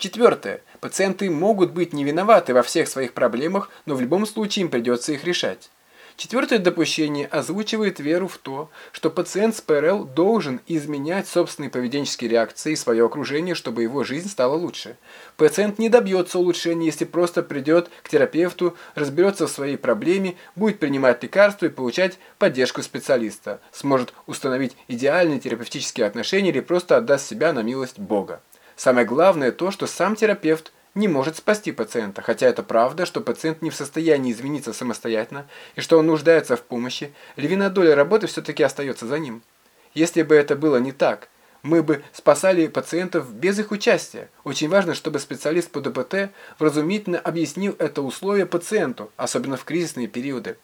Четвертое. Пациенты могут быть не виноваты во всех своих проблемах, но в любом случае им придется их решать. Четвертое допущение озвучивает веру в то, что пациент с ПРЛ должен изменять собственные поведенческие реакции и свое окружение, чтобы его жизнь стала лучше. Пациент не добьется улучшения, если просто придет к терапевту, разберется в своей проблеме, будет принимать лекарства и получать поддержку специалиста, сможет установить идеальные терапевтические отношения или просто отдаст себя на милость Бога. Самое главное то, что сам терапевт – не может спасти пациента, хотя это правда, что пациент не в состоянии измениться самостоятельно и что он нуждается в помощи, львиная доля работы все-таки остается за ним. Если бы это было не так, мы бы спасали пациентов без их участия. Очень важно, чтобы специалист по ДПТ вразумительно объяснил это условие пациенту, особенно в кризисные периоды.